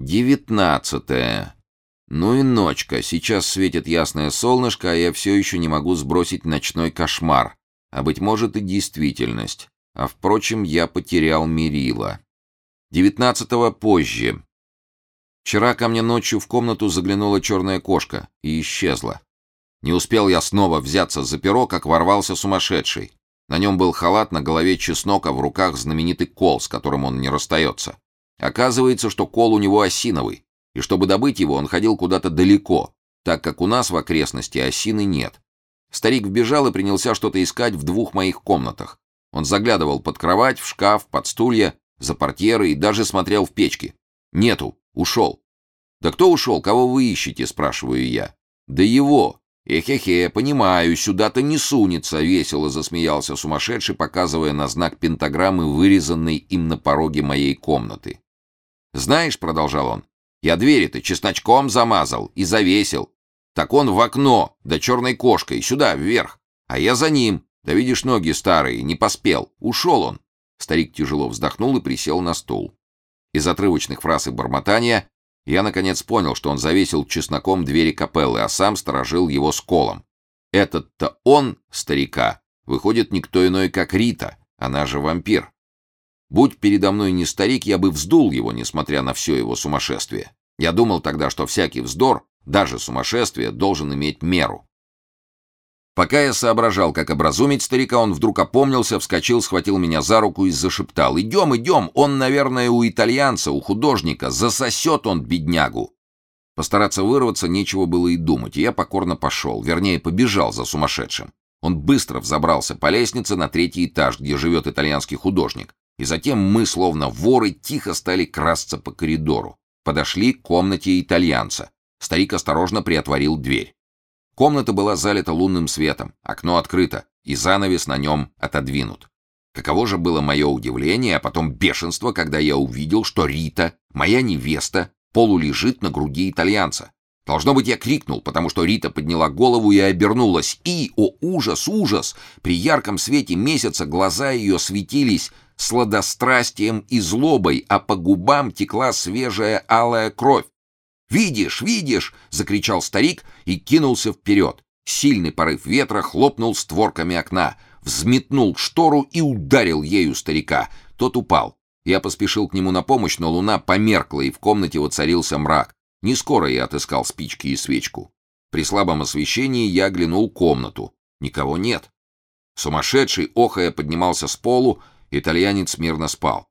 Девятнадцатое. Ну и ночка. Сейчас светит ясное солнышко, а я все еще не могу сбросить ночной кошмар. А быть может и действительность. А впрочем, я потерял мерила. Девятнадцатого позже. Вчера ко мне ночью в комнату заглянула черная кошка и исчезла. Не успел я снова взяться за перо, как ворвался сумасшедший. На нем был халат, на голове чеснок, а в руках знаменитый кол, с которым он не расстается. Оказывается, что кол у него осиновый, и чтобы добыть его, он ходил куда-то далеко, так как у нас в окрестности осины нет. Старик вбежал и принялся что-то искать в двух моих комнатах. Он заглядывал под кровать, в шкаф, под стулья, за портьеры и даже смотрел в печки. Нету, ушел. «Да кто ушел? Кого вы ищете?» — спрашиваю я. «Да его!» «Эхе-хе, понимаю, сюда-то не сунется», — весело засмеялся сумасшедший, показывая на знак пентаграммы, вырезанный им на пороге моей комнаты. «Знаешь», — продолжал он, — «я двери-то чесночком замазал и завесил. Так он в окно, да черной кошкой, сюда, вверх. А я за ним. Да видишь, ноги старые, не поспел. Ушел он». Старик тяжело вздохнул и присел на стул. Из отрывочных фраз и бормотания я, наконец, понял, что он завесил чесноком двери капеллы, а сам сторожил его с колом. Этот-то он, старика, выходит никто иной, как Рита, она же вампир. Будь передо мной не старик, я бы вздул его, несмотря на все его сумасшествие. Я думал тогда, что всякий вздор, даже сумасшествие, должен иметь меру. Пока я соображал, как образумить старика, он вдруг опомнился, вскочил, схватил меня за руку и зашептал. «Идем, идем! Он, наверное, у итальянца, у художника. Засосет он беднягу!» Постараться вырваться нечего было и думать, и я покорно пошел, вернее, побежал за сумасшедшим. Он быстро взобрался по лестнице на третий этаж, где живет итальянский художник, и затем мы, словно воры, тихо стали красться по коридору. Подошли к комнате итальянца. Старик осторожно приотворил дверь. Комната была залита лунным светом, окно открыто, и занавес на нем отодвинут. Каково же было мое удивление, а потом бешенство, когда я увидел, что Рита, моя невеста, полулежит на груди итальянца. Должно быть, я крикнул, потому что Рита подняла голову и обернулась. И, о ужас, ужас! При ярком свете месяца глаза ее светились сладострастием и злобой, а по губам текла свежая алая кровь. «Видишь, видишь!» — закричал старик и кинулся вперед. Сильный порыв ветра хлопнул створками окна, взметнул штору и ударил ею старика. Тот упал. Я поспешил к нему на помощь, но луна померкла, и в комнате воцарился мрак. Не скоро я отыскал спички и свечку. При слабом освещении я оглянул комнату. Никого нет. Сумасшедший, охая, поднимался с полу Итальянец мирно спал.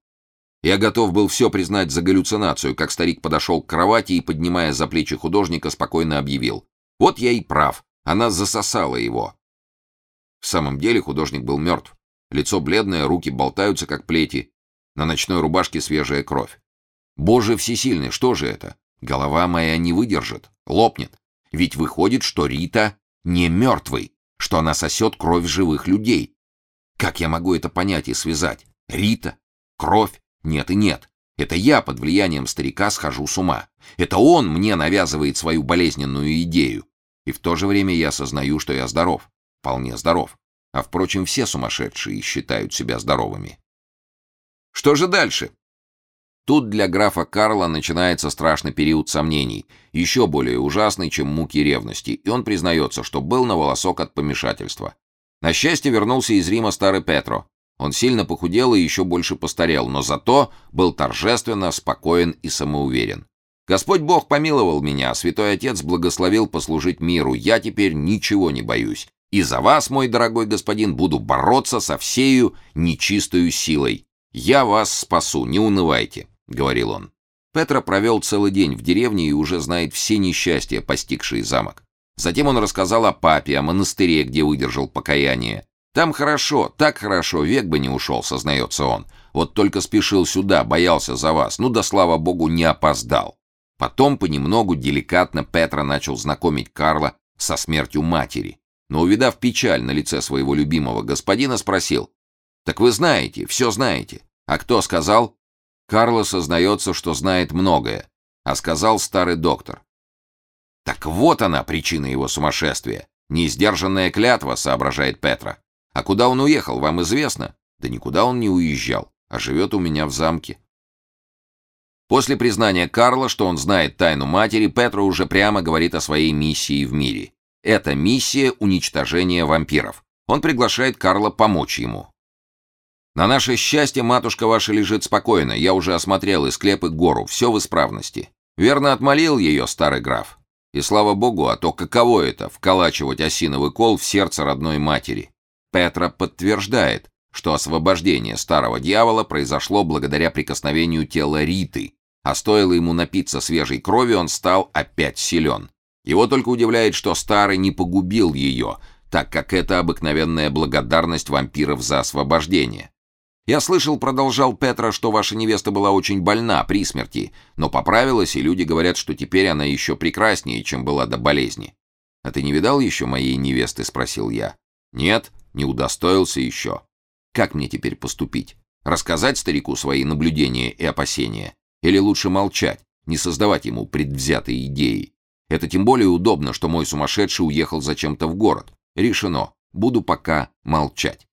Я готов был все признать за галлюцинацию, как старик подошел к кровати и, поднимая за плечи художника, спокойно объявил. Вот я и прав, она засосала его. В самом деле художник был мертв. Лицо бледное, руки болтаются, как плети. На ночной рубашке свежая кровь. Боже всесильный, что же это? Голова моя не выдержит, лопнет. Ведь выходит, что Рита не мертвый, что она сосет кровь живых людей. Как я могу это понять и связать? Рита? Кровь? Нет и нет. Это я под влиянием старика схожу с ума. Это он мне навязывает свою болезненную идею. И в то же время я осознаю, что я здоров. Вполне здоров. А впрочем, все сумасшедшие считают себя здоровыми. Что же дальше? Тут для графа Карла начинается страшный период сомнений, еще более ужасный, чем муки ревности, и он признается, что был на волосок от помешательства. На счастье вернулся из Рима старый Петро. Он сильно похудел и еще больше постарел, но зато был торжественно спокоен и самоуверен. Господь Бог помиловал меня, а святой отец благословил послужить миру. Я теперь ничего не боюсь. И за вас, мой дорогой господин, буду бороться со всею нечистою силой. Я вас спасу, не унывайте, — говорил он. Петро провел целый день в деревне и уже знает все несчастья, постигшие замок. Затем он рассказал о папе, о монастыре, где выдержал покаяние. Там хорошо, так хорошо, век бы не ушел, сознается он. Вот только спешил сюда, боялся за вас. Ну да, слава богу, не опоздал. Потом понемногу деликатно Петра начал знакомить Карла со смертью матери. Но, увидав печаль на лице своего любимого господина, спросил. «Так вы знаете, все знаете. А кто сказал?» Карло сознается, что знает многое. А сказал старый доктор. Так вот она, причина его сумасшествия. Несдержанная клятва, соображает Петра. А куда он уехал, вам известно? Да никуда он не уезжал, а живет у меня в замке. После признания Карла, что он знает тайну матери, Петро уже прямо говорит о своей миссии в мире. Это миссия уничтожения вампиров. Он приглашает Карла помочь ему. На наше счастье, матушка ваша лежит спокойно. Я уже осмотрел и склеп, и гору. Все в исправности. Верно отмолил ее старый граф. И слава богу, а то каково это — вколачивать осиновый кол в сердце родной матери. Петра подтверждает, что освобождение старого дьявола произошло благодаря прикосновению тела Риты, а стоило ему напиться свежей крови, он стал опять силен. Его только удивляет, что старый не погубил ее, так как это обыкновенная благодарность вампиров за освобождение. Я слышал, продолжал Петра, что ваша невеста была очень больна при смерти, но поправилась, и люди говорят, что теперь она еще прекраснее, чем была до болезни. А ты не видал еще моей невесты, спросил я. Нет, не удостоился еще. Как мне теперь поступить? Рассказать старику свои наблюдения и опасения? Или лучше молчать, не создавать ему предвзятые идеи? Это тем более удобно, что мой сумасшедший уехал зачем-то в город. Решено. Буду пока молчать.